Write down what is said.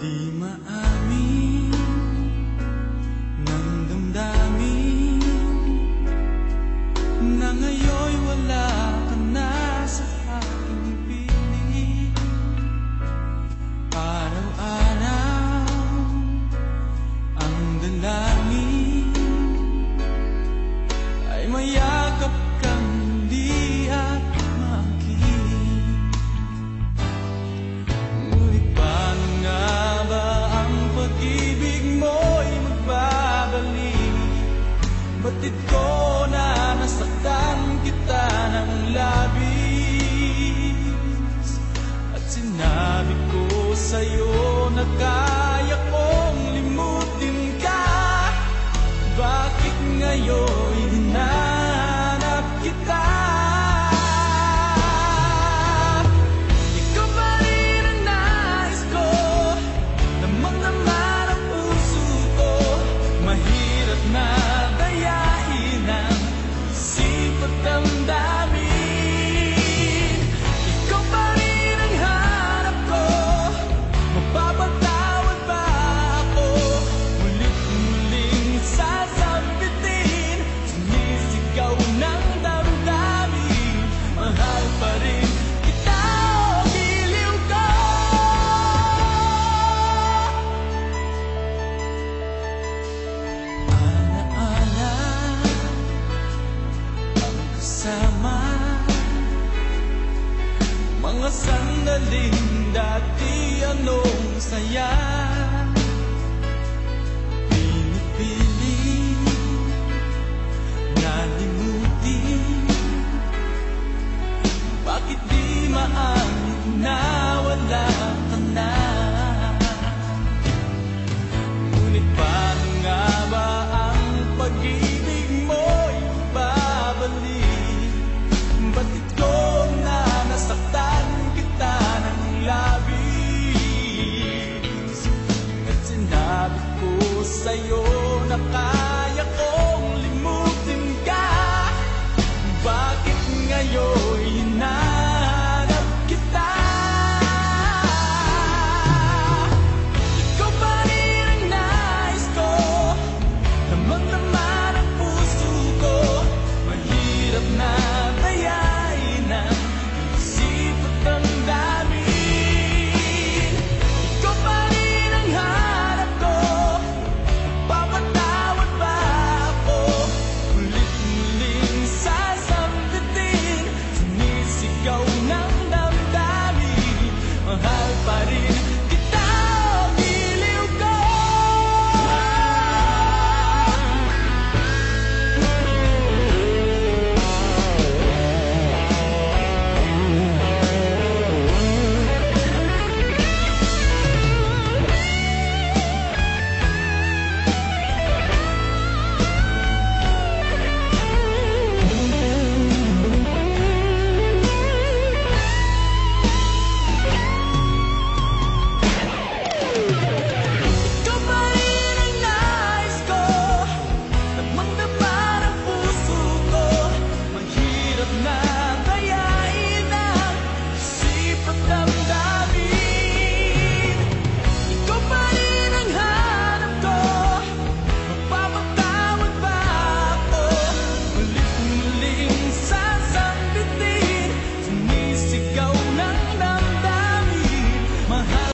的马。Batid ko na nasaktan kita ng labis. At sinabi ko sa'yo na ka Mga sandaling dati anong saya.